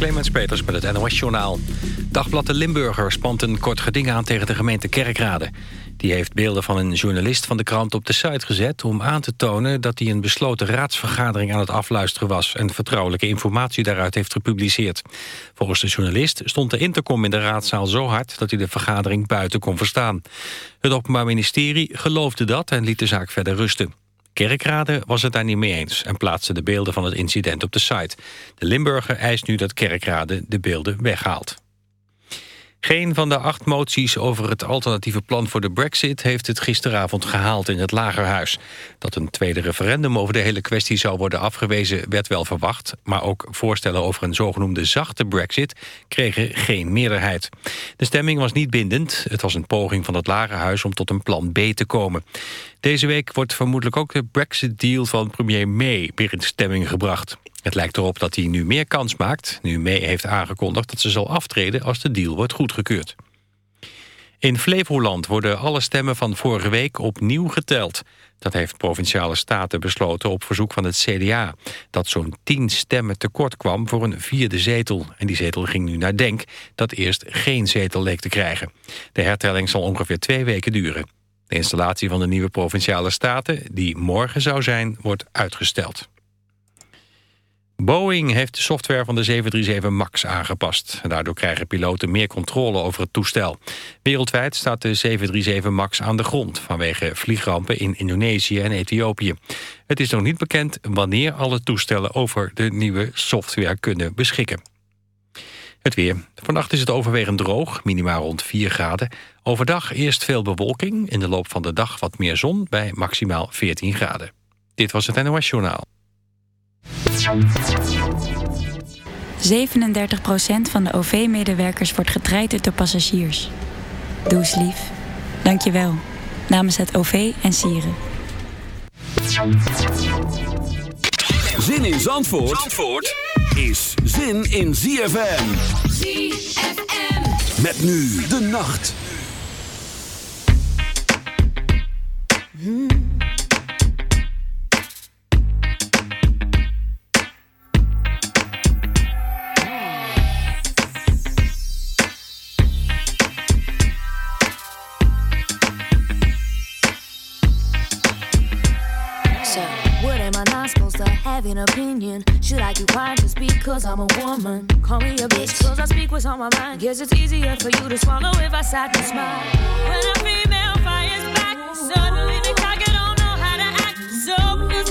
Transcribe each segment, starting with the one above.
Clemens Peters met het NOS-journaal. Dagblad De Limburger spant een kort geding aan tegen de gemeente Kerkrade. Die heeft beelden van een journalist van de krant op de site gezet... om aan te tonen dat hij een besloten raadsvergadering aan het afluisteren was... en vertrouwelijke informatie daaruit heeft gepubliceerd. Volgens de journalist stond de intercom in de raadzaal zo hard... dat hij de vergadering buiten kon verstaan. Het Openbaar Ministerie geloofde dat en liet de zaak verder rusten. Kerkrade was het daar niet mee eens en plaatste de beelden van het incident op de site. De Limburger eist nu dat Kerkrade de beelden weghaalt. Geen van de acht moties over het alternatieve plan voor de brexit... heeft het gisteravond gehaald in het Lagerhuis. Dat een tweede referendum over de hele kwestie zou worden afgewezen... werd wel verwacht, maar ook voorstellen over een zogenoemde zachte brexit... kregen geen meerderheid. De stemming was niet bindend. Het was een poging van het Lagerhuis om tot een plan B te komen. Deze week wordt vermoedelijk ook de brexit-deal van premier May... weer in stemming gebracht. Het lijkt erop dat hij nu meer kans maakt... nu May heeft aangekondigd dat ze zal aftreden als de deal wordt goedgekeurd. In Flevoland worden alle stemmen van vorige week opnieuw geteld. Dat heeft Provinciale Staten besloten op verzoek van het CDA... dat zo'n tien stemmen tekort kwam voor een vierde zetel. En die zetel ging nu naar Denk, dat eerst geen zetel leek te krijgen. De hertelling zal ongeveer twee weken duren. De installatie van de nieuwe Provinciale Staten, die morgen zou zijn, wordt uitgesteld. Boeing heeft de software van de 737 MAX aangepast. Daardoor krijgen piloten meer controle over het toestel. Wereldwijd staat de 737 MAX aan de grond... vanwege vliegrampen in Indonesië en Ethiopië. Het is nog niet bekend wanneer alle toestellen... over de nieuwe software kunnen beschikken. Het weer. Vannacht is het overwegend droog, minimaal rond 4 graden. Overdag eerst veel bewolking, in de loop van de dag wat meer zon... bij maximaal 14 graden. Dit was het NOS Journaal. 37% van de OV-medewerkers wordt getraind door passagiers. Doe eens lief. Dank je wel. Namens het OV en Sieren. Zin in Zandvoort, Zandvoort is zin in ZFM. ZFM. Met nu de nacht. Hmm. Have an opinion. Should I keep quiet just because I'm a woman? Call me a bitch cause I speak what's on my mind. Guess it's easier for you to swallow if I sat and smile. When a female fires back, suddenly they talk, I don't know how to act. So here's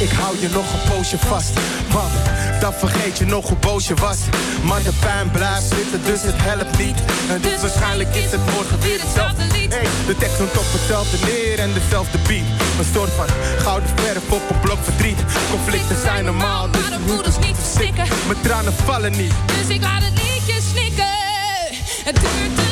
ik hou je nog een poosje vast. Want dan vergeet je nog hoe boos je was. Maar de pijn blijft zitten, dus het helpt niet. En dus waarschijnlijk is het morgen weer hetzelfde lied. Hey, de tekst komt op hetzelfde neer en dezelfde beat. Een soort van gouden verf op een blok verdriet. Conflicten zijn normaal, dus Maar de moeders niet verstikken. mijn tranen vallen niet. Dus ik laat het liedje snikken. Het duurt te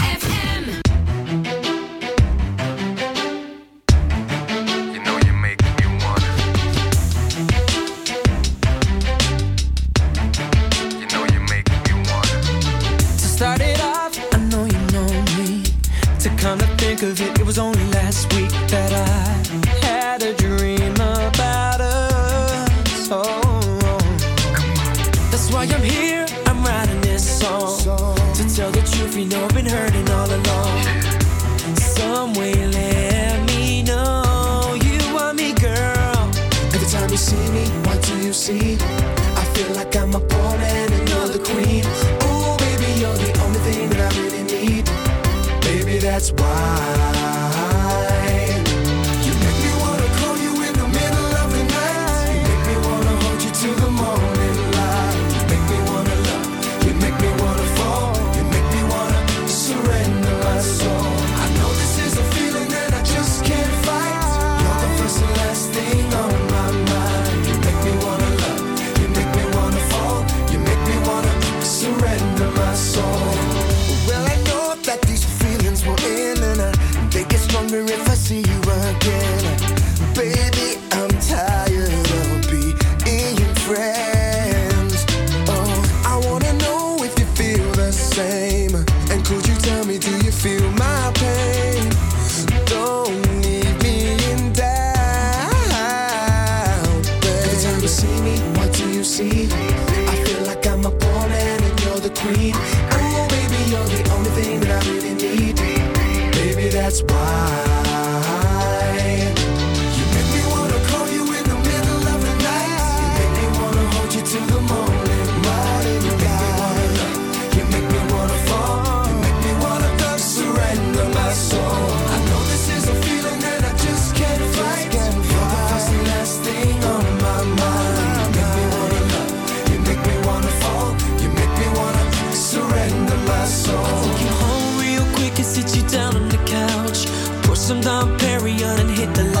hit the light.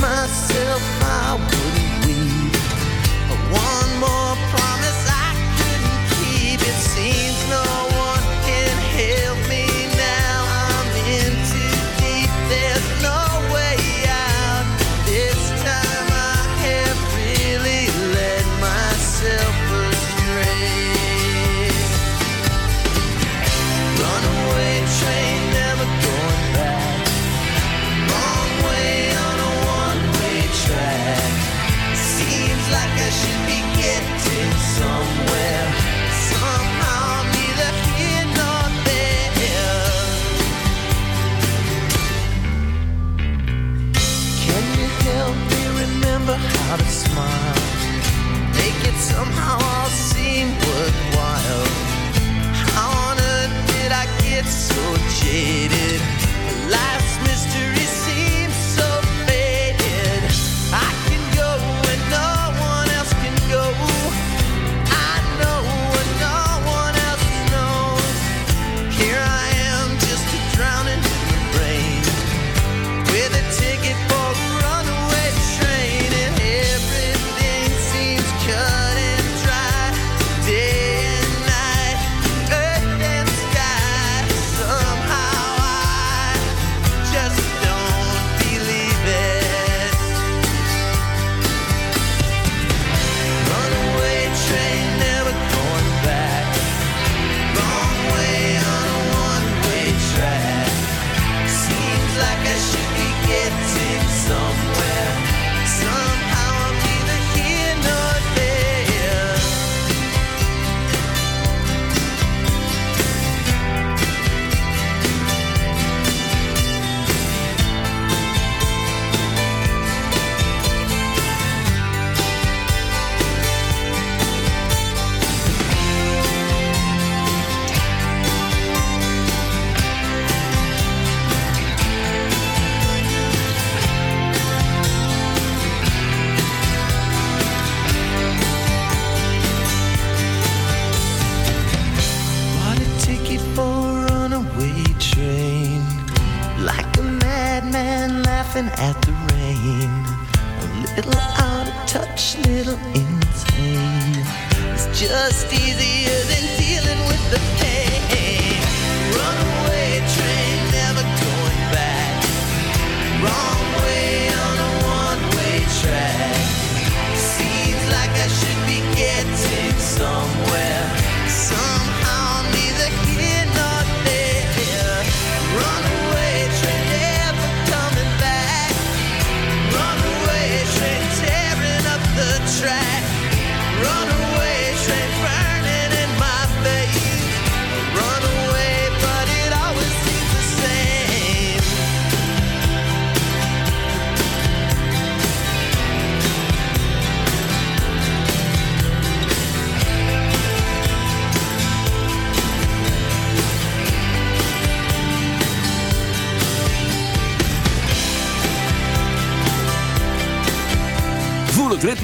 myself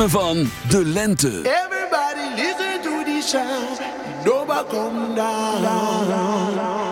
ritme van de lente. Everybody listen to the sound. Nobody. come down.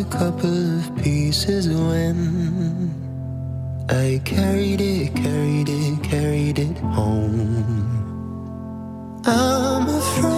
a couple of pieces when I carried it, carried it, carried it home. I'm afraid.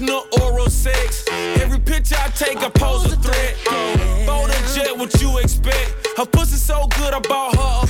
International oral sex. Every picture I take, I pose a threat. Bold and jet, what you expect? Her pussy so good, I bought her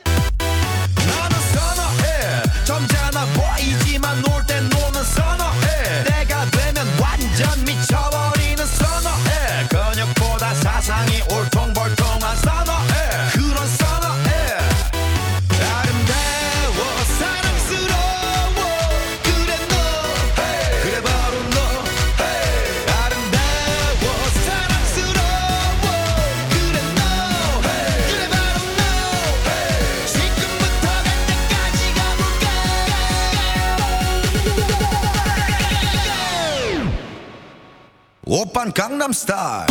von Gangnam Style.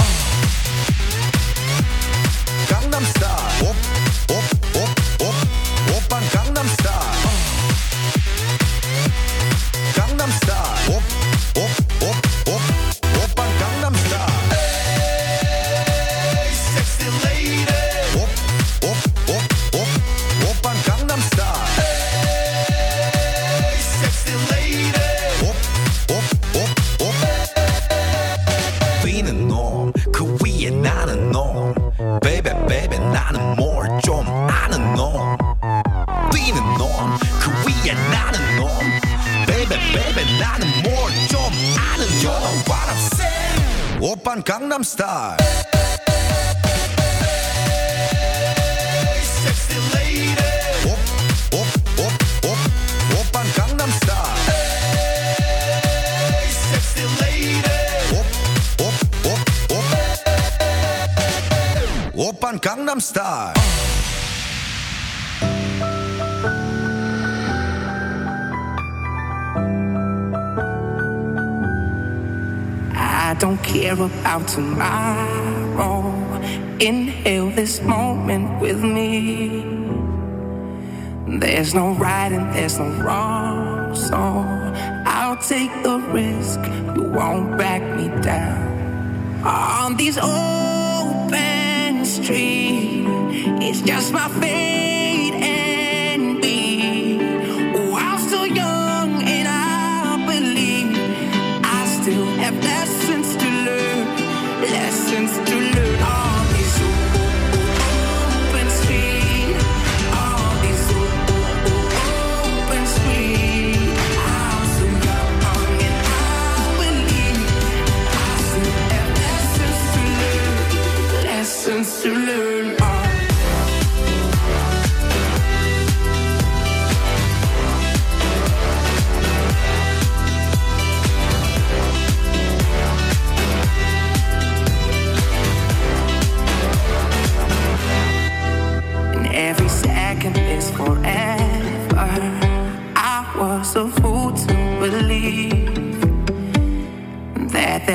be the norm. 그 위에 나는 norm? Baby baby 나는 more. 좀 아는 norm. Be the norm. 그 위에 나는 norm? Baby baby 나는 more. 좀 아는 norm. You know what I'm saying. 오빤 강남스타일 Gangnam Style. I don't care about tomorrow. Inhale this moment with me. There's no right and there's no wrong, so I'll take the risk. You won't back me down on these open streets. It's just my face.